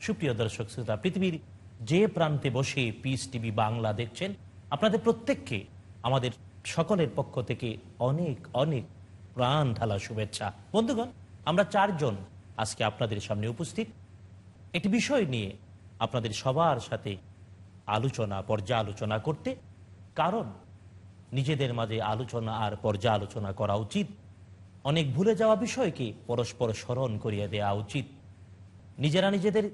সুপ্রিয় দর্শক শ্রোতা, পৃথিবীর যে প্রান্তে বসে পিস টিভি বাংলা দেখছেন, আপনাদের প্রত্যেককে আমাদের সকলের পক্ষ থেকে অনেক অনেক প্রাণ ঢালা শুভেচ্ছা। বন্ধুগণ, আমরা চারজন আজকে আপনাদের সামনে উপস্থিত। একটি বিষয় নিয়ে আপনাদের সবার সাথে আলোচনা, পর্যালোচনা করতে, কারণ নিজেদের মাঝে আলোচনা আর পর্যালোচনা করা উচিত। অনেক ভুলে যাওয়া বিষয়কে পরস্পর স্মরণ করিয়ে দেওয়া উচিত। নিজেরা নিজেদের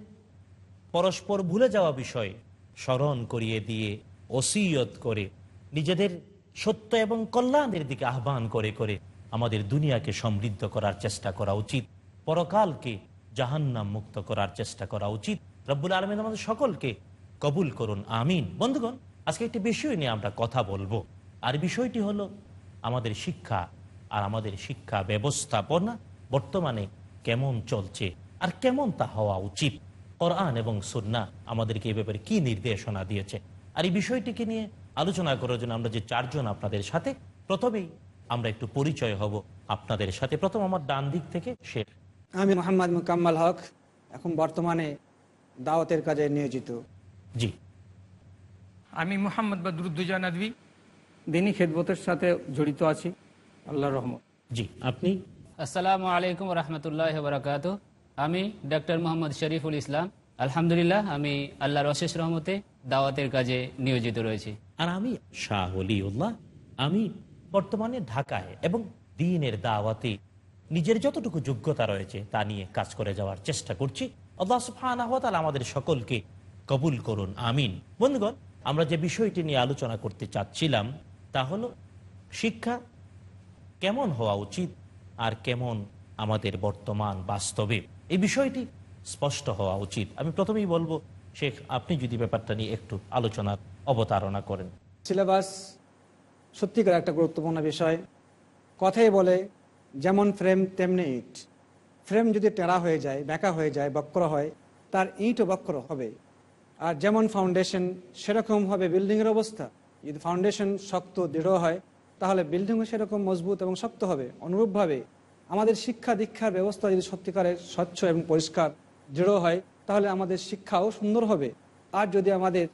পরস্পর ভুলে যাওয়া বিষয় স্মরণ করিয়ে দিয়ে ওসিয়ত করে, নিজেদের সত্য এবং কল্যাণের দিকে আহ্বান করে করে আমাদের দুনিয়াকে সমৃদ্ধ করার চেষ্টা করা উচিত। পরকালকে জাহান্নাম মুক্ত করার চেষ্টা করা উচিত। রব্বুল আলমিন আমাদের সকলকে কবুল করুন, আমিন। বন্ধুগণ, আজকে একটি বিষয় নিয়ে আমরা কথা বলব। আর বিষয়টি হলো আমাদের শিক্ষা। আর আমাদের শিক্ষা ব্যবস্থাপনা বর্তমানে কেমন চলছে আর কেমন তা হওয়া উচিত? কোরআন এবং সুন্না আমাদেরকে এই ব্যাপারে কি নির্দেশনা দিয়েছে? আর এই বিষয়টিকে নিয়ে আলোচনা করার জন্য আমরা যে চারজন আপনাদের সাথে প্রথমেই আমরা একটু পরিচয় হব আপনাদের সাথে। প্রথম আমার ডান দিক থেকে শেখ আমি মোহাম্মদ মুকাম্মাল হক এখন বর্তমানে দাওয়াতের কাজে নিয়োজিত। জি। আমি মোহাম্মদ বদরুদ্দুজা নদী দিনী খেদবতের সাথে জড়িত আছি। আল্লাহ রহমত। জি আপনি? আসসালামু আলাইকুম রহমতুল্লাহ বরকাত আমি ডক্টর মোহাম্মদ শরীফুল ইসলাম। আলহামদুলিল্লাহ আমি আল্লাহর অশেষ রহমতে দাওয়াতের কাজে নিয়োজিত রয়েছি। আর আমি শাহ অলিউল্লাহ। আমি বর্তমানে ঢাকায় এবং দিনের দাওয়াতে নিজের যতটুকু যোগ্যতা রয়েছে তা নিয়ে কাজ করে যাওয়ার চেষ্টা করছি। আল্লাহ সুবহানাহু ওয়া আমাদের সকলকে কবুল করুন আমিন। বন্ধুগণ আমরা যে বিষয়টি নিয়ে আলোচনা করতে চাচ্ছিলাম তা হলো শিক্ষা কেমন হওয়া উচিত আর কেমন আমাদের বর্তমান বাস্তবে? এই বিষয়টি স্পষ্ট হওয়া উচিত। আমি প্রথমেই বলব, শেখ, আপনি যদি ব্যাপারটা নিয়ে একটু আলোচনার অবতারণা করেন। সিলেবাস সত্যিকার একটা গুরুত্বপূর্ণ বিষয়। কথাই বলে, যেমন ফ্রেম, তেমনি ইট। ফ্রেম যদি টেরা হয়ে যায়, ব্যাকা হয়ে যায়, বক্র হয়, তার ইটও বক্র হবে। আর যেমন ফাউন্ডেশন, সেরকম হবে বিল্ডিংয়ের অবস্থা। যদি ফাউন্ডেশন শক্ত, দৃঢ় হয় তাহলে বিল্ডিংও সেরকম মজবুত এবং শক্ত হবে। অনুরূপভাবে আমাদের শিক্ষা দীক্ষার ব্যবস্থা যদি সত্যিকারের স্বচ্ছ এবং পরিষ্কার দৃঢ় হয় তাহলে আমাদের শিক্ষাও সুন্দর হবে। আর যদি আমাদের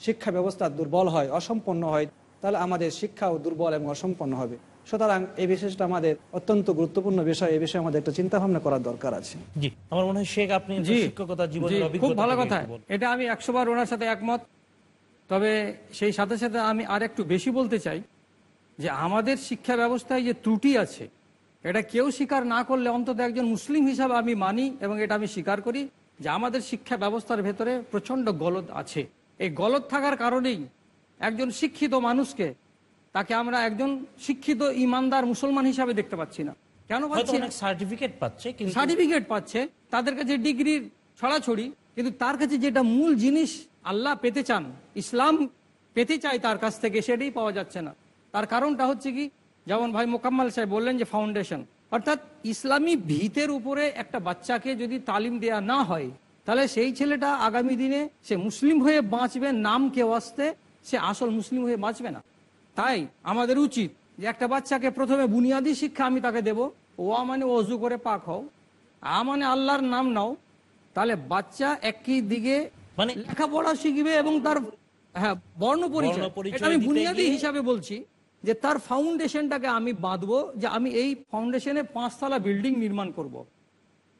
শিক্ষা ব্যবস্থা দুর্বল হয় অসম্পন্ন হয় তাহলে আমাদের শিক্ষাও দুর্বল এবং অসম্পন্ন হবে। সুতরাং এই বিষয়টা আমাদের অত্যন্ত গুরুত্বপূর্ণ বিষয় এই বিষয়ে আমাদের একটা চিন্তা ভাবনা করার দরকার আছে। জি আমার মনে হয় শেখ আপনি জি। শিক্ষকতা জীবনের খুব ভালো কথা। এটা আমি একশো বার ওনার সাথে একমত। তবে সেই সাথে সাথে আমি আর একটু বেশি বলতে চাই। যে আমাদের শিক্ষা ব্যবস্থায় যে ত্রুটি আছে এটা কেউ স্বীকার না করলে অন্তত একজন মুসলিম হিসাবে আমি মানি এবং এটা আমি স্বীকার করি যে আমাদের শিক্ষা ব্যবস্থার ভেতরে প্রচণ্ড গলদ আছে। এই গলদ থাকার কারণেই একজন শিক্ষিত মানুষকে তাকে আমরা একজন শিক্ষিত ইমানদার মুসলমান হিসাবে দেখতে পাচ্ছি না। কেন পাচ্ছি না? সার্টিফিকেট পাচ্ছে সার্টিফিকেট পাচ্ছে তাদের কাছে ডিগ্রির ছড়াছড়ি কিন্তু তার কাছে যেটা মূল জিনিস আল্লাহ পেতে চান ইসলাম পেতে চায় তার কাছ থেকে সেটাই পাওয়া যাচ্ছে না। তার কারণটা হচ্ছে কি? যেমন ভাই মোকাম্মল সাহেব বললেন যে ফাউন্ডেশন অর্থাৎ ইসলামী ভিতের উপরে একটা বাচ্চাকে যদি তালিম দেয়া না হয় তাহলে সেই ছেলেটা আগামী দিনে সে মুসলিম হয়ে বাঁচবে নাম কেউ আসতে সে আসল মুসলিম হয়ে বাঁচবে না। তাই আমাদের উচিত যে একটা বাচ্চাকে প্রথমে বুনিয়াদী শিক্ষা আমি তাকে দেব। ও মানে অজু করে পাক হও। আ মানে আল্লাহর নাম নাও। তাহলে বাচ্চা একই দিকে মানে লেখাপড়া শিখবে এবং তার হ্যাঁ বর্ণ পরিচয়। আমি বুনিয়াদী হিসাবে বলছি। যে তার ফাউন্ডেশনটাকে আমি বাঁধবো যে আমি এই ফাউন্ডেশনে পাঁচতলা বিল্ডিং নির্মাণ করব।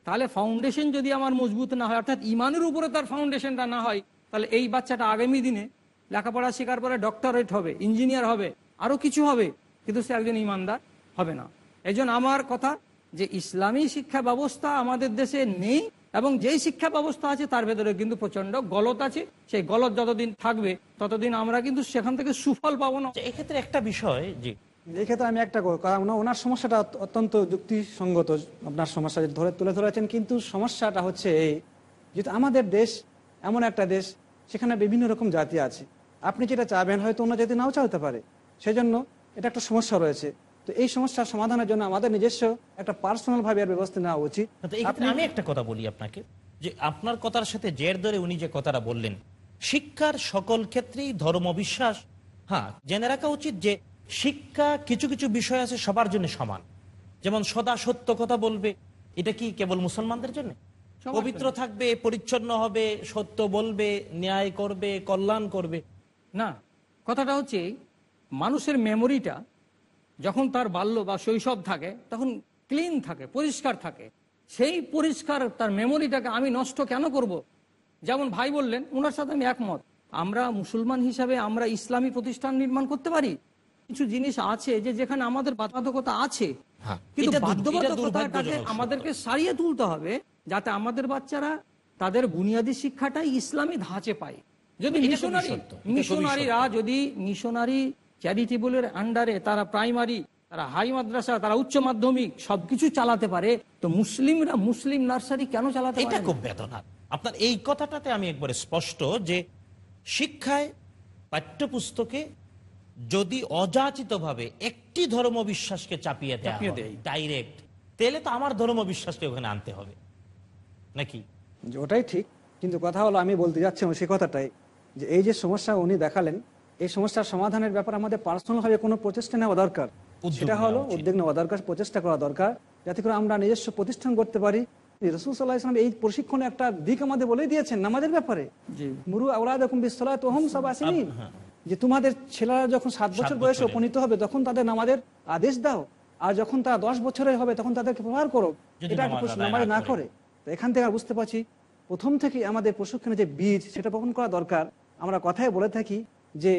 তাহলে ফাউন্ডেশন যদি আমার মজবুত না হয়, অর্থাৎ ইমানের উপরে তার ফাউন্ডেশনটা না হয়, তাহলে এই বাচ্চাটা আগামী দিনে লেখাপড়া শেখার পরে ডক্টরেট হবে ইঞ্জিনিয়ার হবে আরও কিছু হবে, কিন্তু সে একজন ইমানদার হবে না এই আমার কথা যে ইসলামী শিক্ষা ব্যবস্থা আমাদের দেশে নেই এবং যেই শিক্ষা ব্যবস্থা আছে তার ভেতরে কিন্তু প্রচণ্ড গলত আছে। সেই গলত যতদিন থাকবে ততদিন আমরা কিন্তু সেখান থেকে সুফল পাবো না। আচ্ছা, এক্ষেত্রে একটা বিষয় যে এই ক্ষেত্রে আমি একটা করব, কারণ ওনার সমস্যাটা অত্যন্ত যুক্তিসঙ্গত আপনার সমস্যা ধরে তুলে ধরেছেন। কিন্তু সমস্যাটা হচ্ছে এই যেহেতু আমাদের দেশ এমন একটা দেশ সেখানে বিভিন্ন রকম জাতি আছে। আপনি যেটা চাবেন হয়তো অন্য জাতি নাও চাইতে পারে। সেই জন্য এটা একটা সমস্যা রয়েছে। তো এই সমস্যার সমাধানের জন্য আমাদের নিজস্ব একটা পার্সোনাল ভাবে এর ব্যবস্থা নেওয়া উচিত। আমি একটা কথা বলি আপনাকে যে আপনার কথার সাথে জের ধরে উনি যে কথাটা বললেন শিক্ষার সকল ক্ষেত্রেই ধর্ম বিশ্বাস। হ্যাঁ জেনে রাখা উচিত যে শিক্ষা কিছু কিছু বিষয় আছে সবার জন্য সমান। যেমন সদা সত্য কথা বলবে এটা কি কেবল মুসলমানদের জন্য? পবিত্র থাকবে পরিচ্ছন্ন হবে সত্য বলবে ন্যায় করবে কল্যাণ করবে। না কথাটা হচ্ছে মানুষের মেমোরিটা যখন তার বাল্য বা শৈশব থাকে তখন ক্লিন থাকে পরিষ্কার থাকে। সেই পরিষ্কার তার মেমোরিটাকে আমি নষ্ট কেন করব। যেমন ভাই বললেন ওনার সাথে আমি একমত। আমরা মুসলমান হিসাবে আমরা ইসলামী প্রতিষ্ঠান নির্মাণ করতে পারি। কিছু জিনিস আছে যে যেখানে আমাদের বাধ্যবাধকতা আছে। হ্যাঁ, কিন্তু বাধ্যবাধকতাটাকে আমাদেরকে সারিয়ে তুলতে হবে যাতে আমাদের বাচ্চারা তাদের বুনিয়াদী শিক্ষাটাই ইসলামী ধাঁচে পায়। যদি মিশনারি মিশনারিরা যদি মিশনারি চ্যারিটেবলের আন্ডারে তারা প্রাইমারি তারা হাই মাদ্রাসা তারা উচ্চ মাধ্যমিক সবকিছু চালাতে পারে তো মুসলিমরা মুসলিম নার্সারি কেন চালাতে এটা খুব বেদনা। আপনার এই কথাটাতে আমি একবারে স্পষ্ট যে শিক্ষায় পাঠ্যপুস্তকে যদি অযাচিতভাবে একটি ধর্ম বিশ্বাসকে চাপিয়ে চাপিয়ে দেয়। ডাইরেক্ট তাহলে তো আমার ধর্ম বিশ্বাসকে ওখানে আনতে হবে। নাকি? যে ওটাই ঠিক কিন্তু কথা হলো আমি বলতে যাচ্ছিলাম সে কথাটাই যে এই যে সমস্যা উনি দেখালেন এই সমস্যার সমাধানের ব্যাপারে আমাদের পার্সোনাল ভাবে কোনো প্রচেষ্টা নেওয়া দরকার। সেটা হলো উদ্যোগ নেওয়া দরকার প্রচেষ্টা করা দরকার যাতে করে আমরা নিজস্ব প্রতিষ্ঠান করতে পারি। রসুল সাল্লাহ ইসলাম এই প্রশিক্ষণে একটা দিক আমাদের বলে দিয়েছেন নামাজের ব্যাপারে। মুরু আওলাদ বিশ্বলাত সব আসেনি যে তোমাদের ছেলেরা যখন সাত বছর বয়সে উপনীত হবে তখন তাদের নামাজের আদেশ দাও। আর যখন তারা দশ বছরের হবে তখন তাদেরকে প্রহার করো। এটা নামাজ না করে। তো এখান থেকে বুঝতে পারছি প্রথম থেকে আমাদের প্রশিক্ষণের যে বীজ সেটা বপন করা দরকার। আমরা কথায় বলে থাকি যে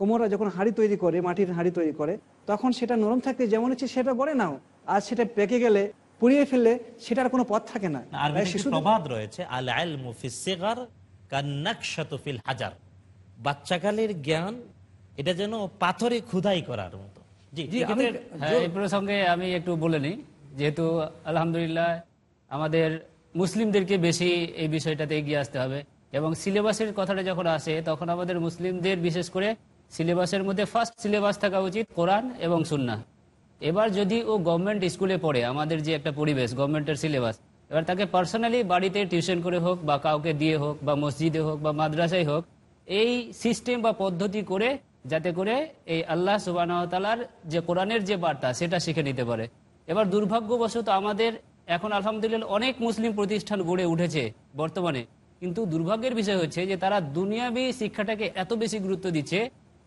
কোমরা যখন হাঁড়ি তৈরি করে মাটির হাঁড়ি তৈরি করে তখন সেটা নরম থাকতে যেমন ইচ্ছে সেটা গড়ে নাও। আর সেটা পেকে গেলে পুড়িয়ে ফেললে সেটার কোনো পথ থাকে না। আর প্রবাদ রয়েছে হাজার। বাচ্চাকালের জ্ঞান এটা যেন পাথরে খুদাই করার মতো। আমি- হ্যাঁ এই প্রসঙ্গে আমি একটু বলে নিই যেহেতু আলহামদুলিল্লাহ আমাদের মুসলিমদেরকে বেশি এই বিষয়টাতে এগিয়ে আসতে হবে এবং সিলেবাসের কথাটা যখন আসে তখন আমাদের মুসলিমদের বিশেষ করে সিলেবাসের মধ্যে ফার্স্ট সিলেবাস থাকা উচিত, কোরআন এবং সুন্না এবার যদি ও গভর্নমেন্ট স্কুলে পড়ে, আমাদের যে একটা পরিবেশ গভর্নমেন্টের সিলেবাস এবার তাকে পার্সোনালি বাড়িতে টিউশন করে হোক, বা কাউকে দিয়ে হোক, বা মসজিদে হোক, বা মাদ্রাসায় হোক, এই সিস্টেম বা পদ্ধতি করে, যাতে করে এই আল্লাহ সুবাহতালার যে কোরআনের যে বার্তা, সেটা শিখে নিতে পারে। এবার দুর্ভাগ্যবশত আমাদের এখন আলহামদুলিল্লাহ অনেক মুসলিম প্রতিষ্ঠান গড়ে উঠেছে বর্তমানে। কিন্তু দুর্ভাগ্যের বিষয় হচ্ছে যে তারা দুনিয়াবী শিক্ষাটাকে এত বেশি গুরুত্ব দিচ্ছে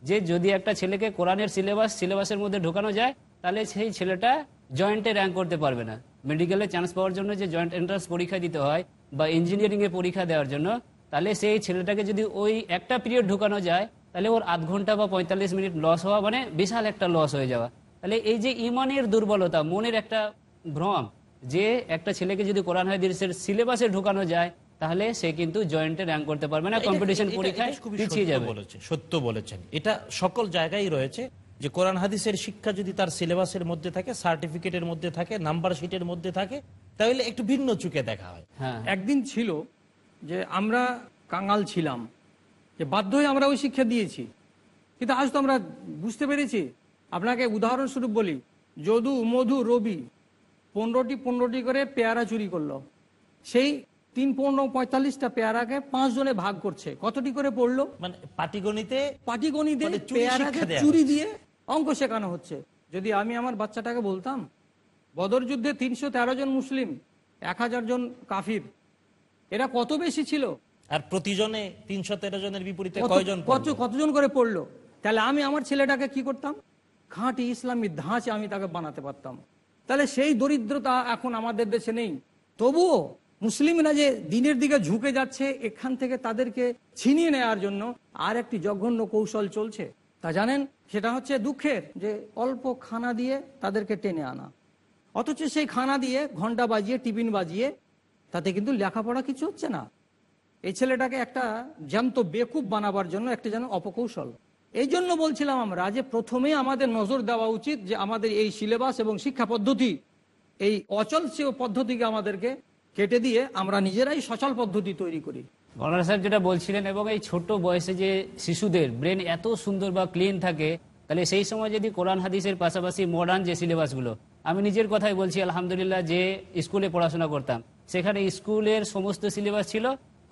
যে যদি একটা ছেলেকে কোরআনের সিলেবাস, সিলেবাসের মধ্যে ঢোকানো যায়, তাহলে সেই ছেলেটা জয়েন্টে র্যাঙ্ক করতে পারবে না। মেডিকেলে চান্স পাওয়ার জন্য যে জয়েন্ট এন্ট্রান্স পরীক্ষা দিতে হয় বা ইঞ্জিনিয়ারিং এ পরীক্ষা দেওয়ার জন্য, তাহলে সেই ছেলেটাকে যদি ওই একটা পিরিয়ড ঢুকানো যায়, তাহলে ওর আধ ঘণ্টা বা পঁয়তাল্লিশ মিনিট লস হওয়া মানে বিশাল একটা লস হয়ে যাওয়া। তাহলে এই যে ইমানের দুর্বলতা, মনের একটা ভ্রম, যে একটা ছেলেকে যদি কোরআন হাদিসের সিলেবাসে ঢুকানো যায় তাহলে সে কিন্তু জয়েন্টে র্যাঙ্ক করতে পারবে না এটা- কম্পিটিশন পরীক্ষায় পিছিয়ে যাবে। বলেছে সত্য বলেছেন। এটা সকল জায়গায় রয়েছে যে কোরআন হাদিসের শিক্ষা যদি তার সিলেবাসের মধ্যে থাকে সার্টিফিকেটের মধ্যে থাকে নাম্বার শিটের মধ্যে থাকে তাহলে একটু ভিন্ন চোখে দেখা হয়। হ্যাঁ। একদিন ছিল যে আমরা কাঙাল ছিলাম যে বাধ্য হয়ে আমরা ওই শিক্ষা দিয়েছি। কিন্তু আজ তো আমরা বুঝতে পেরেছি আপনাকে উদাহরণস্বরূপ বলি যদু মধু রবি পনেরোটি পনেরোটি করে পেয়ারা চুরি করল। সেই তিন পনেরো পঁয়তাল্লিশটা পেয়ারাকে পাঁচ জনে ভাগ করছে। কতটি করে পড়ল? মানে পাটিগণিতে পাটিগণিতে মানে চুরি পেয়ারাকে চুরি দিয়ে অঙ্ক শেখানো হচ্ছে। যদি আমি আমার বাচ্চাটাকে বলতাম বদর যুদ্ধে তিনশো তেরো জন মুসলিম এক হাজার জন কাফির এরা কত বেশি ছিল? আর প্রতিজনে তিনশো তেরো জনের বিপরীতে কয়জন? কতজন করে পড়ল? তাহলে আমি আমার ছেলেটাকে কি করতাম? খাঁটি ইসলামী ধাঁচে আমি তাকে বানাতে পারতাম। তাহলে সেই দরিদ্রতা এখন আমাদের দেশে নেই। তবুও মুসলিমরা যে দিনের দিকে ঝুঁকে যাচ্ছে, এখান থেকে তাদেরকে ছিনিয়ে নেওয়ার জন্য আর একটি জঘন্য কৌশল চলছে। তা জানেন, সেটা হচ্ছে দুঃখের যে অল্প খানা দিয়ে তাদেরকে টেনে আনা। অথচ সেই খানা দিয়ে ঘণ্টা বাজিয়ে, টিফিন বাজিয়ে, তাতে কিন্তু লেখাপড়া কিছু হচ্ছে না। এই ছেলেটাকে একটা জ্যান্ত বেকুব বানাবার জন্য একটা যেন অপকৌশল। এই জন্য বলছিলাম আমরা যে প্রথমে আমাদের নজর দেওয়া উচিত যে আমাদের এই সিলেবাস এবং শিক্ষা পদ্ধতি, এই অচল সে পদ্ধতিকে আমাদেরকে কেটে দিয়ে আমরা নিজেরাই সচল পদ্ধতি তৈরি করি। মৌলানা সাহেব যেটা বলছিলেন, এবং এই ছোট বয়সে যে শিশুদের ব্রেন এত সুন্দর বা ক্লিন থাকে, তাহলে সেই সময় যদি কোরআন হাদিসের পাশাপাশি মডার্ন যে সিলেবাসগুলো, আমি নিজের কথাই বলছি, আলহামদুলিল্লাহ যে স্কুলে পড়াশোনা করতাম, সেখানে স্কুলের সমস্ত সিলেবাস ছিল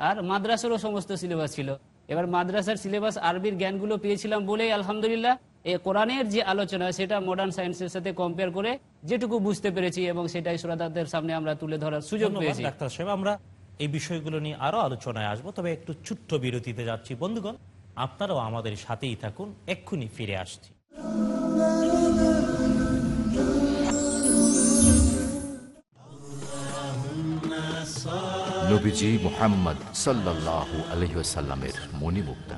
আর মাদ্রাসারও সমস্ত সিলেবাস ছিল। এবার মাদ্রাসার সিলেবাস আরবির জ্ঞানগুলো পেয়েছিলাম বলেই, আলহামদুলিল্লাহ এই কোরআনের যে আলোচনা, সেটা মডার্ন সায়েন্সের সাথে কম্পেয়ার করে যেটুকু বুঝতে পেরেছি এবং সেটাই শ্রোতাদের সামনে আমরা তুলে ধরার সুযোগ পেয়েছি। ডাক্তার সাহেব। আমরা এই বিষয়গুলো নিয়ে আরও আলোচনায় আসব তবে একটু ছোট্ট বিরতিতে যাচ্ছি। বন্ধুগণ আপনারাও আমাদের সাথেই থাকুন এক্ষুনি ফিরে আসছি। নবীজি মোহাম্মদ সাল্লাল্লাহু আলহিসাল্লামের মণিমুক্তা।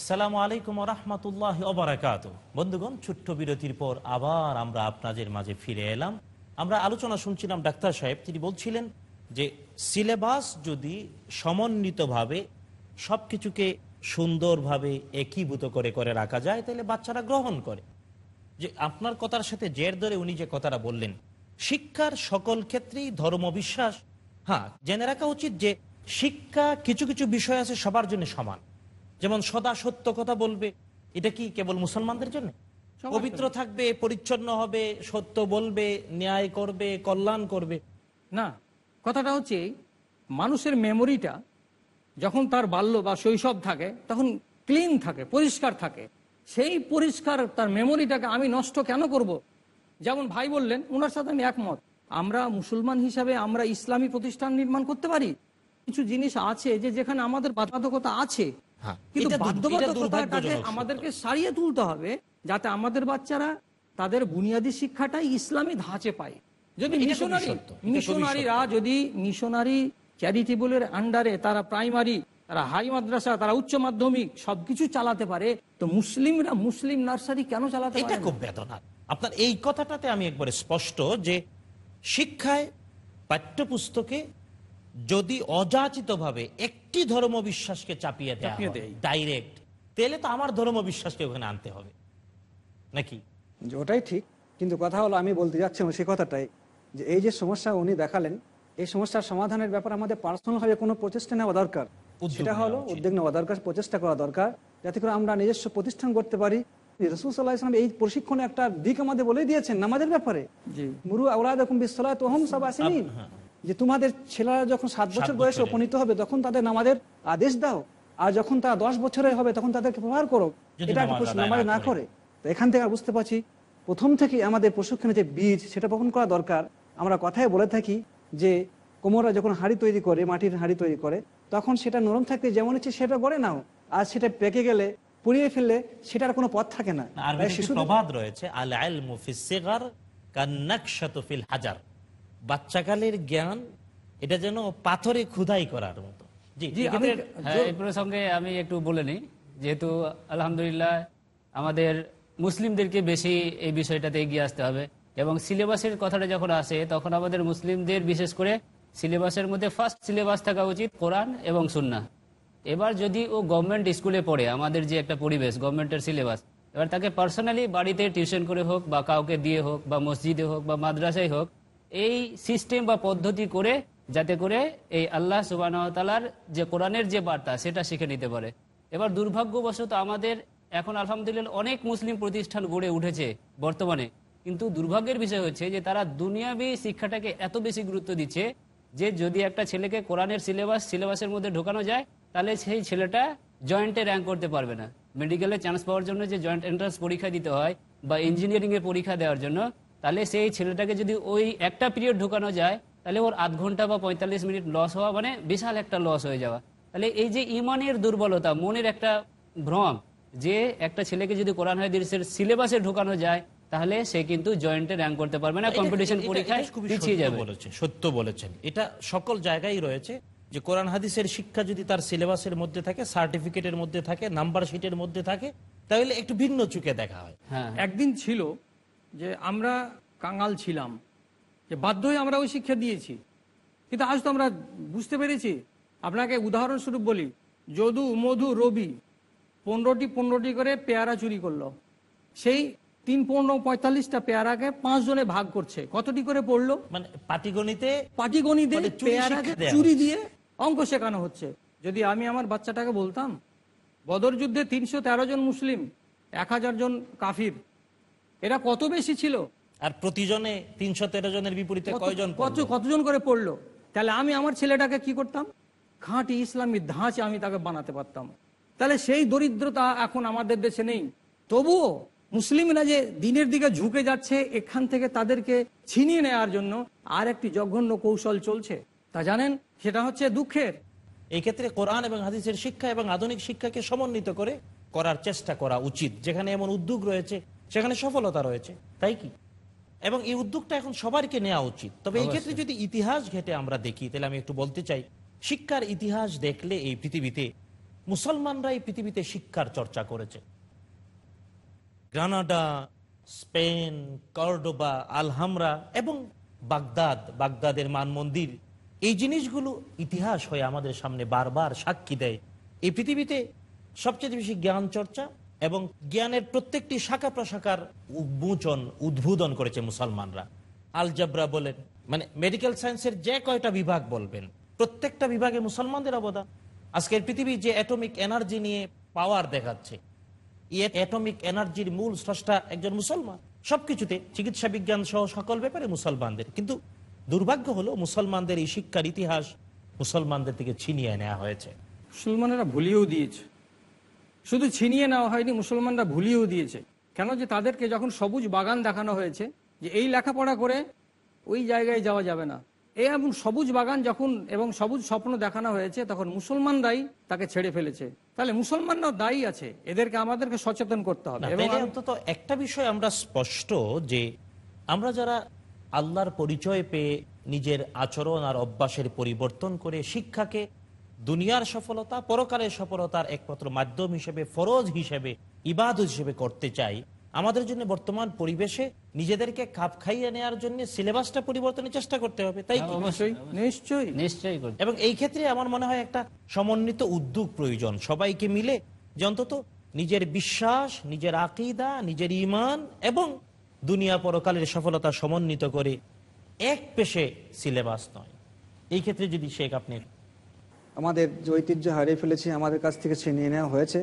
আসসালামু আলাইকুম রহমতুল্লাহ অবরাকাত বন্ধুগণ, ছোট্ট বিরতির পর আবার আমরা আপনাদের মাঝে ফিরে এলাম। আমরা আলোচনা শুনছিলাম ডাক্তার সাহেব, তিনি বলছিলেন যে সিলেবাস যদি সমন্বিতভাবে সব কিছুকে সুন্দরভাবে একীভূত করে করে রাখা যায়, তাহলে বাচ্চারা গ্রহণ করে। যে আপনার কথার সাথে জের ধরে উনি যে কথাটা বললেন, শিক্ষার সকল ক্ষেত্রেই ধর্ম বিশ্বাস। হ্যাঁ জেনে রাখা উচিত যে শিক্ষা কিছু কিছু বিষয় আছে সবার জন্য সমান। যেমন সদা সত্য কথা বলবে। এটা কি কেবল মুসলমানদের জন্য? পবিত্র থাকবে পরিচ্ছন্ন হবে সত্য বলবে ন্যায় করবে কল্যাণ করবে। না কথাটা হচ্ছে মানুষের মেমোরিটা যখন তার বাল্য বা শৈশব থাকে তখন ক্লিন থাকে পরিষ্কার থাকে। সেই পরিষ্কার তার মেমোরিটাকে আমি নষ্ট কেন করব। যেমন ভাই বললেন ওনার সাথে আমি একমত। আমরা মুসলমান হিসাবে আমরা ইসলামী প্রতিষ্ঠান নির্মাণ করতে পারি। কিছু জিনিস আছে যে যেখানে আমাদের বাধাধকতা আছে। কিন্তু দুর- বাধ্যবাধকতাটাকে আমাদেরকে সারিয়ে তুলতে হবে যাতে আমাদের বাচ্চারা তাদের বুনিয়াদী শিক্ষাটাই ইসলামী ধাঁচে পায়। যদি মিশনারি মিশনারিরা যদি মিশনারি চ্যারিটেবলের আন্ডারে তারা প্রাইমারি তারা হাই মাদ্রাসা তারা উচ্চ মাধ্যমিক সবকিছু চালাতে পারে তো মুসলিমরা মুসলিম নার্সারি কেন চালাতে এটা খুব বেদনার। আপনার এই কথাটাতে আমি একবারে স্পষ্ট যে শিক্ষায় পাঠ্যপুস্তকে যদি অযাচিতভাবে একটি ধর্ম বিশ্বাসকে চাপিয়ে দেয়। ডাইরেক্ট তাহলে তো আমার ধর্ম বিশ্বাসকে ওখানে আনতে হবে। নাকি? যে ওটাই ঠিক কিন্তু কথা হলো আমি বলতে যাচ্ছিলাম সেই কথাটাই যে এই যে সমস্যা উনি দেখালেন এই সমস্যার সমাধানের ব্যাপারে আমাদের পার্সোনাল ভাবে কোনো প্রচেষ্টা নেওয়া দরকার। সেটা হলো উদ্যোগ নেওয়া দরকার প্রচেষ্টা করা দরকার যাতে করে আমরা নিজস্ব প্রতিষ্ঠান করতে পারি। রসুল সাল্লাহ ইসলাম এই প্রশিক্ষণে একটা দিক আমাদের বলে দিয়েছেন নামাজের ব্যাপারে। জি। মুরু সব যে তোমাদের ছেলেরা যখন সাত বছর বয়সে উপনীত হবে তখন তাদের নামাজের আদেশ দাও। আর যখন তারা দশ বছরের হবে তখন তাদেরকে ব্যবহার করো। এটা নামাজ না করে। তো এখান থেকে বুঝতে পারছি প্রথম থেকে আমাদের প্রশিক্ষণের যে বীজ সেটা বপন করা দরকার। আমরা কথায় বলে থাকি যে কোমরা যখন হাড়ি তৈরি করে মাটির হাড়ি তৈরি করে তখন সেটা নরম থাকতে যেমন ইচ্ছে সেটা গড়ে নাও। আর সেটা পেকে গেলে পুড়িয়ে ফেললে সেটার কোনো পথ থাকে না। আর শিশুদের- প্রবাদ রয়েছে আল ইলমু ফিস সিগার কান্নাকশাতু ফিল হাজার। বাচ্চাকালের জ্ঞান এটা যেন পাথরে খুদাই করার মতো। হ্যাঁ প্রসঙ্গে আমি একটু বলে নিই। যেহেতু আলহামদুলিল্লাহ আমাদের মুসলিমদেরকে বেশি এই বিষয়টাতে এগিয়ে আসতে হবে এবং সিলেবাসের কথাটা যখন আসে তখন আমাদের মুসলিমদের বিশেষ করে সিলেবাসের মধ্যে ফার্স্ট সিলেবাস থাকা উচিত কোরআন এবং সুন্না এবার যদি ও গভর্নমেন্ট স্কুলে পড়ে আমাদের যে একটা পরিবেশ গভর্নমেন্টের সিলেবাস এবার তাকে পার্সোনালি বাড়িতে টিউশন করে হোক বা কাউকে দিয়ে হোক বা মসজিদে হোক বা মাদ্রাসায় হোক এই সিস্টেম বা পদ্ধতি করে, যাতে করে এই আল্লাহ সুবাহতালার যে কোরআনের যে বার্তা, সেটা শিখে নিতে পারে। এবার দুর্ভাগ্যবশত আমাদের এখন আলহামদুলিল্লাহ অনেক মুসলিম প্রতিষ্ঠান গড়ে উঠেছে বর্তমানে। কিন্তু দুর্ভাগ্যের বিষয় হচ্ছে যে তারা দুনিয়াবি শিক্ষাটাকে এত বেশি গুরুত্ব দিচ্ছে যে যদি একটা ছেলেকে কোরআনের সিলেবাস, সিলেবাসের মধ্যে ঢোকানো যায়, তাহলে সেই ছেলেটা জয়েন্টে র্যাঙ্ক করতে পারবে না। মেডিকেলে চান্স পাওয়ার জন্য যে জয়েন্ট এন্ট্রান্স পরীক্ষা দিতে হয় বা ইঞ্জিনিয়ারিং এর পরীক্ষা দেওয়ার জন্য তাহলে সেই ছেলেটাকে যদি ওই একটা পিরিয়ড ঢোকানো যায় তাহলে ওর আধ ঘণ্টা বা পঁয়তাল্লিশ মিনিট লস হওয়া মানে বিশাল একটা লস হয়ে যাওয়া। তাহলে এই যে ইমানের দুর্বলতা মনের একটা ভ্রম যে একটা ছেলেকে যদি কোরআন হাদিসের সিলেবাসে ঢোকানো যায় তাহলে সে কিন্তু জয়েন্টে র্যাঙ্ক করতে পারবে না কম্পিটিশন পরীক্ষায় পিছিয়ে সত্য যাবে। বলেছেন সত্য বলেছেন। এটা সকল জায়গায় রয়েছে যে কোরআন হাদিসের শিক্ষা যদি তার সিলেবাসের মধ্যে থাকে সার্টিফিকেটের মধ্যে থাকে নাম্বার শিটের মধ্যে থাকে তাহলে একটু ভিন্ন চোখে দেখা হয় হ্যাঁ। একদিন ছিল যে আমরা কাঙাল ছিলাম যে বাধ্য হয়ে আমরা ওই শিক্ষা দিয়েছি। কিন্তু আজ তো আমরা বুঝতে পেরেছি আপনাকে উদাহরণস্বরূপ বলি যদু মধু রবি পনেরোটি পনেরোটি করে পেয়ারা চুরি করল। সেই তিন পনেরো পঁয়তাল্লিশটা পেয়ারাকে পাঁচ জনে ভাগ করছে। কতটি করে পড়ল? মানে পাটিগণিতে পাটিগণিতে মানে চুরি পেয়ারাকে চুরি দিয়ে অঙ্ক শেখানো হচ্ছে। যদি আমি আমার বাচ্চাটাকে বলতাম বদর যুদ্ধে তিনশো তেরো জন মুসলিম এক হাজার জন কাফির এরা কত বেশি ছিল? আর প্রতিজনে তিনশো তেরো জনের বিপরীতে কয়জন কত কতজন করে পড়ল? তাহলে আমি আমার ছেলেটাকে কি করতাম? খাঁটি ইসলামী ধাঁচে আমি তাকে বানাতে পারতাম। তাহলে সেই দরিদ্রতা এখন আমাদের দেশে নেই। তবুও মুসলিমরা যে দিনের দিকে ঝুঁকে যাচ্ছে এখান থেকে তাদেরকে ছিনিয়ে নেওয়ার জন্য আর একটি জঘন্য কৌশল চলছে। তা জানেন? সেটা হচ্ছে দুঃখের। এই ক্ষেত্রে কোরআন এবং হাদিসের শিক্ষা এবং আধুনিক শিক্ষাকে সমন্বিত করে করার চেষ্টা করা উচিত যেখানে এমন উদ্যোগ রয়েছে সেখানে সফলতা রয়েছে তাই কি? এবং এই উদ্যোগটা এখন সবারকে নেওয়া উচিত। তবে এই ক্ষেত্রে যদি ইতিহাস ঘেটে আমরা দেখি তাহলে আমি একটু বলতে চাই শিক্ষার ইতিহাস দেখলে এই পৃথিবীতে মুসলমানরা এই পৃথিবীতে শিক্ষার চর্চা করেছে। গ্রানাডা স্পেন কর্ডোবা আলহামরা এবং বাগদাদ বাগদাদের মান মন্দির এই জিনিসগুলো ইতিহাস হয়ে আমাদের সামনে বারবার সাক্ষী দেয়। এই পৃথিবীতে সবচেয়ে বেশি জ্ঞান চর্চা এবং জ্ঞানের প্রত্যেকটি শাখা প্রশাখার উন্মোচন, উদ্বোধন করেছে মুসলমানরা। আলজাবরা বলেন মানে মেডিকেল সায়েন্সের যে কয়টা বিভাগ বলবেন, প্রত্যেকটা বিভাগে মুসলমানদের অবদান। আজকের পৃথিবী যে অ্যাটমিক এনার্জি নিয়ে পাওয়ার দেখাচ্ছে অ্যাটমিক এনার্জির মূল স্রষ্টা একজন মুসলমান। সবকিছুতে চিকিৎসা বিজ্ঞান সহ সকল ব্যাপারে মুসলমানদের। কিন্তু দুর্ভাগ্য হলো, মুসলমানদের এই শিক্ষার ইতিহাস মুসলমানদের থেকে ছিনিয়ে নেওয়া হয়েছে। মুসলমানেরা ভুলিয়েও দিয়েছে। শুধু ছিনিয়ে নেওয়া হয়নি মুসলমানরা ভুলিয়েও দিয়েছে। কেন যে তাদেরকে যখন সবুজ বাগান দেখানো হয়েছে যে এই লেখাপড়া করে ওই জায়গায় যাওয়া যাবে না। এই এবং সবুজ বাগান যখন এবং সবুজ স্বপ্ন দেখানো হয়েছে তখন মুসলমানরাই তাকে ছেড়ে ফেলেছে। তাহলে মুসলমানরাও দায়ী আছে। এদেরকে আমাদেরকে সচেতন করতে হবে। এবং অন্তত একটা বিষয় আমরা স্পষ্ট যে আমরা যারা আল্লাহর পরিচয় পেয়ে নিজের আচরণ আর অভ্যাসের পরিবর্তন করে শিক্ষাকে দুনিয়ার সফলতা পরকালের সফলতার একমাত্র মাধ্যম হিসেবে ফরজ হিসেবে ইবাদ হিসেবে করতে চাই। আমাদের জন্য বর্তমান পরিবেশে নিজেদেরকে খাপ খাইয়ে নেওয়ার জন্য সিলেবাসটা পরিবর্তনের চেষ্টা করতে হবে তাই নিশ্চয়ই। নিশ্চয়ই এবং এই ক্ষেত্রে আমার মনে হয় একটা সমন্বিত উদ্যোগ প্রয়োজন। সবাইকে মিলে যে অন্তত নিজের বিশ্বাস নিজের আকিদা নিজের ইমান এবং দুনিয়া পরকালের সফলতা সমন্বিত করে এক পেশে সিলেবাস নয়। এই ক্ষেত্রে যদি শেখ আপনি আমাদের যে ঐতিহ্য হারিয়ে ফেলেছি, আমাদের কাছ থেকে ছিনিয়ে নেওয়া হয়েছে।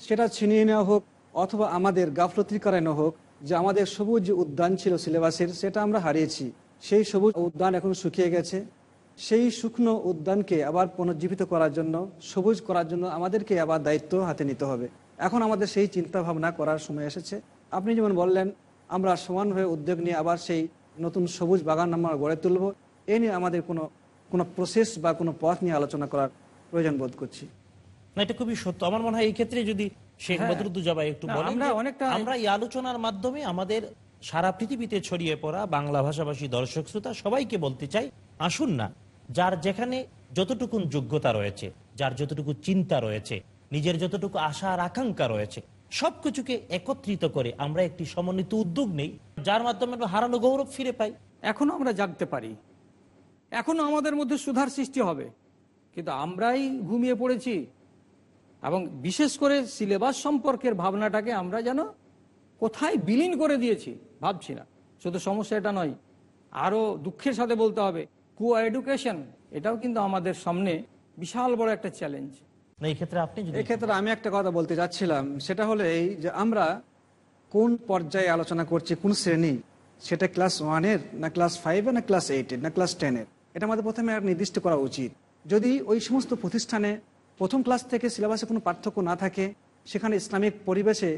সেটা ছিনিয়ে নেওয়া হোক অথবা আমাদের গাফলতির কারণে হোক, যে আমাদের সবুজ উদ্যান ছিল সিলেবাসের, সেটা আমরা হারিয়েছি। সেই সবুজ উদ্যান এখন শুকিয়ে গেছে। সেই শুকনো উদ্যানকে আবার পুনর্জীবিত করার জন্য, সবুজ করার জন্য আমাদেরকে আবার দায়িত্ব হাতে নিতে হবে। এখন আমাদের সেই চিন্তা ভাবনা করার সময় এসেছে। আপনি যেমন বললেন, আমরা সমানভাবে উদ্যোগ নিয়ে আবার সেই নতুন সবুজ বাগান আমরা গড়ে তুলব। এ নিয়ে আমাদের কোনো কোনো প্রসেস বা কোনো পথ নিয়ে আলোচনা করার প্রয়োজন বোধ করছি। না এটা খুবই সত্য। আমার মনে হয় এই ক্ষেত্রে যদি শেখ হ্যাঁ। একটু বলেন আমরা এই আলোচনার মাধ্যমে আমাদের সারা পৃথিবীতে ছড়িয়ে পড়া বাংলা ভাষাভাষী দর্শক শ্রোতা সবাইকে বলতে চাই আসুন না। যার যেখানে যতটুকুন যোগ্যতা রয়েছে যার যতটুকু চিন্তা রয়েছে নিজের যতটুকু আশা আর আকাঙ্ক্ষা রয়েছে সবকিছুকে একত্রিত করে আমরা একটি সমন্বিত উদ্যোগ নেই যার মাধ্যমে আমরা হারানো গৌরব ফিরে পাই। এখনও আমরা জাগতে পারি। এখনও আমাদের মধ্যে সুধার সৃষ্টি হবে। কিন্তু আমরাই ঘুমিয়ে পড়েছি। এবং বিশেষ করে সিলেবাস সম্পর্কের ভাবনাটাকে আমরা যেন কোথায় বিলীন করে দিয়েছি ভাবছি না। শুধু সমস্যা এটা নয় আরও দুঃখের সাথে বলতে হবে কু এডুকেশন এটাও কিন্তু আমাদের সামনে বিশাল বড় একটা চ্যালেঞ্জ। না এই ক্ষেত্রে আপনি এক্ষেত্রে আমি একটা কথা বলতে চাচ্ছিলাম সেটা হলো এই যে আমরা কোন পর্যায়ে আলোচনা করছি কোন শ্রেণি? সেটা ক্লাস ওয়ানের না ক্লাস ফাইভের না ক্লাস এইটের না ক্লাস টেনের এটা আমাদের প্রথমে আর নির্দিষ্ট করা উচিত। যদি ওই সমস্ত প্রতিষ্ঠানে প্রথম ক্লাস থেকে সিলেবাসে কোনো পার্থক্য না থাকে, সেখানে ইসলামিক পরিবেশে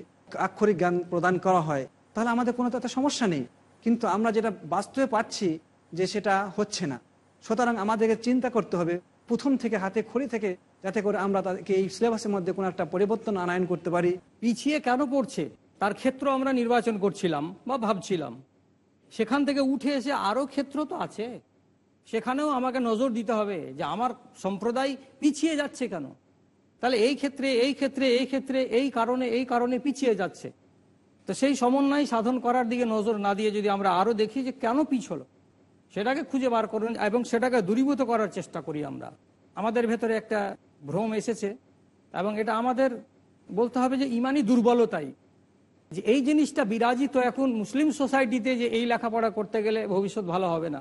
আক্ষরিক জ্ঞান প্রদান করা হয়, তাহলে আমাদের কোনো তাতে সমস্যা নেই। কিন্তু আমরা যেটা বাস্তবে পাচ্ছি যে সেটা হচ্ছে না। সুতরাং আমাদেরকে চিন্তা করতে হবে, প্রথম থেকে হাতে খড়ি থেকে যাতে করে আমরা তাদেরকে এই সিলেবাসের মধ্যে কোনো একটা পরিবর্তন আনায়ন করতে পারি। পিছিয়ে কেন পড়ছে? তার ক্ষেত্র আমরা নির্বাচন করছিলাম বা ভাবছিলাম। সেখান থেকে উঠে এসে আরও ক্ষেত্র তো আছে। সেখানেও আমাকে নজর দিতে হবে যে আমার সম্প্রদায় পিছিয়ে যাচ্ছে কেন? তাহলে এই ক্ষেত্রে এই ক্ষেত্রে এই ক্ষেত্রে, এই কারণে এই কারণে পিছিয়ে যাচ্ছে। তো সেই সমন্বয় সাধন করার দিকে নজর না দিয়ে যদি আমরা আরও দেখি যে কেন পিছলো, সেটাকে খুঁজে বার করুন এবং সেটাকে দূরীভূত করার চেষ্টা করি আমরা। আমাদের ভেতরে একটা ভ্রম এসেছে এবং এটা আমাদের বলতে হবে যে ইমানই দুর্বলতাই। যে এই জিনিসটা বিরাজিত এখন মুসলিম সোসাইটিতে যে এই লেখাপড়া করতে গেলে ভবিষ্যৎ ভালো হবে না।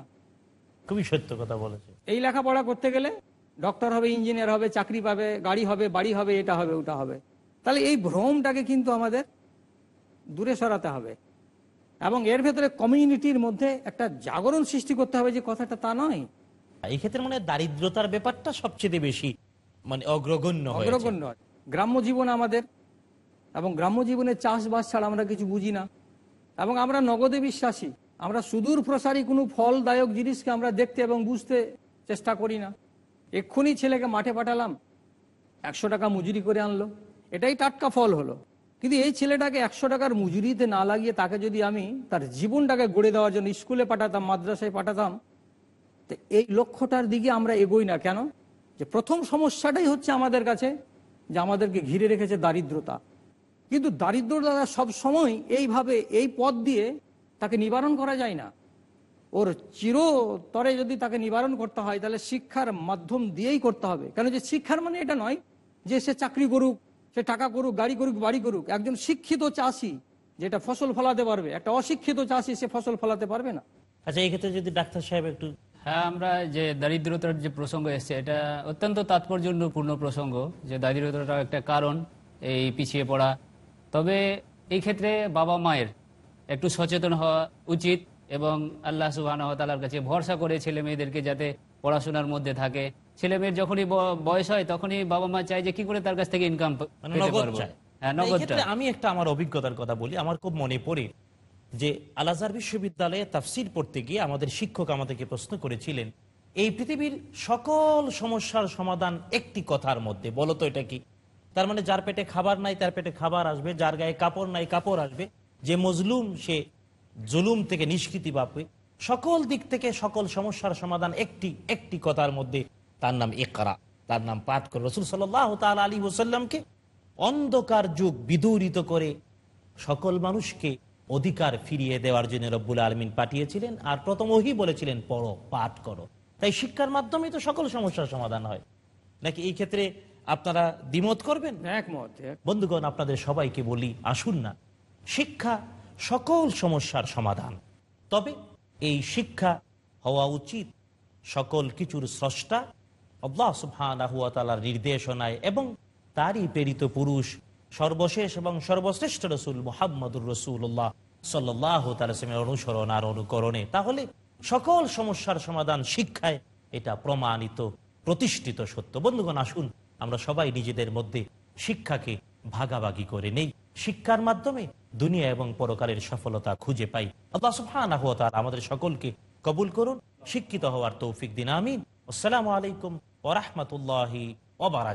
খুবই সত্য কথা বলেছে। এই লেখাপড়া করতে গেলে ডক্টর হবে ইঞ্জিনিয়ার হবে চাকরি পাবে গাড়ি হবে বাড়ি হবে এটা হবে ওটা হবে। তাহলে এই ভ্রমটাকে কিন্তু আমাদের দূরে সরাতে হবে। এবং এর ভেতরে কমিউনিটির মধ্যে একটা জাগরণ সৃষ্টি করতে হবে যে কথাটা তা নয়। এই ক্ষেত্রে মানে দারিদ্রতার ব্যাপারটা সবচেয়ে বেশি মানে অগ্রগণ্য। অগ্রগণ্য। গ্রাম্য জীবন আমাদের এবং গ্রাম্য জীবনে চাষবাস ছাড়া আমরা কিছু বুঝি না। এবং আমরা নগদে বিশ্বাসী। আমরা সুদূর প্রসারী কোনো ফলদায়ক জিনিসকে আমরা দেখতে এবং বুঝতে চেষ্টা করি না। এক্ষুনি ছেলেকে মাঠে পাঠালাম। একশো টাকা মজুরি করে আনলো। এটাই টাটকা ফল হলো। কিন্তু এই ছেলেটাকে একশো টাকার মজুরিতে না লাগিয়ে তাকে যদি আমি তার জীবনটাকে গড়ে দেওয়ার জন্য স্কুলে পাঠাতাম, মাদ্রাসায় পাঠাতাম, তো এই লক্ষ্যটার দিকে আমরা এগোই না কেন? যে প্রথম সমস্যাটাই হচ্ছে আমাদের কাছে যে আমাদেরকে ঘিরে রেখেছে দারিদ্রতা। কিন্তু দারিদ্রতা সব সময় এইভাবে এই পথ দিয়ে তাকে নিবারণ করা যায় না। ওর চিরতরে যদি তাকে নিবারণ করতে হয় তাহলে শিক্ষার মাধ্যম দিয়েই করতে হবে। কেন যে শিক্ষার মানে এটা নয় যে সে চাকরি করুক সে টাকা করুক গাড়ি করুক বাড়ি করুক। একজন শিক্ষিত চাষি যেটা ফসল ফলাতে পারবে একটা অশিক্ষিত চাষি সে ফসল ফলাতে পারবে না। আচ্ছা এই ক্ষেত্রে যদি ডাক্তার সাহেব একটু হ্যাঁ আমরা যে দারিদ্রতার যে প্রসঙ্গ এসছে এটা অত্যন্ত তাৎপর্যপূর্ণ প্রসঙ্গ যে দারিদ্রতাটা একটা কারণ এই পিছিয়ে পড়া। তবে এই ক্ষেত্রে বাবা মায়ের একটু সচেতন হওয়া উচিত এবং আল্লাহ সুবাহ তালার কাছে ভরসা করে ছেলে মেয়েদেরকে যাতে পড়াশোনার মধ্যে থাকে। ছেলে মেয়ের যখনই বয়স হয় তখনই বাবা মা চায় যে কি করে তার কাছ থেকে ইনকাম মানে। হ্যাঁ ক্ষেত্রে আমি একটা আমার অভিজ্ঞতার কথা বলি আমার খুব মনে পড়ে যে আলাজার বিশ্ববিদ্যালয়ে তাফসির পড়তে গিয়ে আমাদের শিক্ষক আমাদেরকে প্রশ্ন করেছিলেন এই পৃথিবীর সকল সমস্যার সমাধান একটি কথার মধ্যে বলো তো এটা কি? তার মানে যার পেটে খাবার নাই তার পেটে খাবার আসবে যার গায়ে কাপড় নাই কাপড় আসবে। যে মজলুম সে জুলুম থেকে নিষ্কৃতি পাবে। সকল দিক থেকে সকল সমস্যার সমাধান একটি একটি কথার মধ্যে তার নাম একরা তার নাম পাঠ করে রসুল সাল্লাহ তাল আলী ওসাল্লামকে অন্ধকার যুগ বিদূরিত করে সকল মানুষকে অধিকার ফিরিয়ে দেওয়ার জন্য রব্বুল আলমিন পাঠিয়েছিলেন আর প্রথম ওহি বলেছিলেন পড়ো পাঠ করো। তাই শিক্ষার মাধ্যমেই তো সকল সমস্যার সমাধান হয়। নাকি এই ক্ষেত্রে আপনারা দ্বিমত করবেন? একমত বন্ধুগণ আপনাদের সবাইকে বলি আসুন না। শিক্ষা সকল সমস্যার সমাধান। তবে এই শিক্ষা হওয়া উচিত সকল কিছুর স্রষ্টা, আল্লাহ তাআলার নির্দেশনায় এবং তারই প্রেরিত পুরুষ, সর্বশেষ এবং সর্বশ্রেষ্ঠ রসুল মোহাম্মদুর রসুল্লাহ সাল্লাহ অনুসরণ আর অনুকরণে। তাহলে সকল সমস্যার সমাধান শিক্ষায় এটা প্রমাণিত, প্রতিষ্ঠিত সত্য। বন্ধুগণ, আসুন আমরা সবাই নিজেদের মধ্যে শিক্ষাকে ভাগাভাগি করে নেই। শিক্ষার মাধ্যমে দুনিয়া এবং পরকালের সফলতা খুঁজে পাই। আল্লাহ তাআলা আমাদের সকলকে কবুল করুন, শিক্ষিত হওয়ার তৌফিক দিন, আমিন। আসসালামু আলাইকুম ওয়া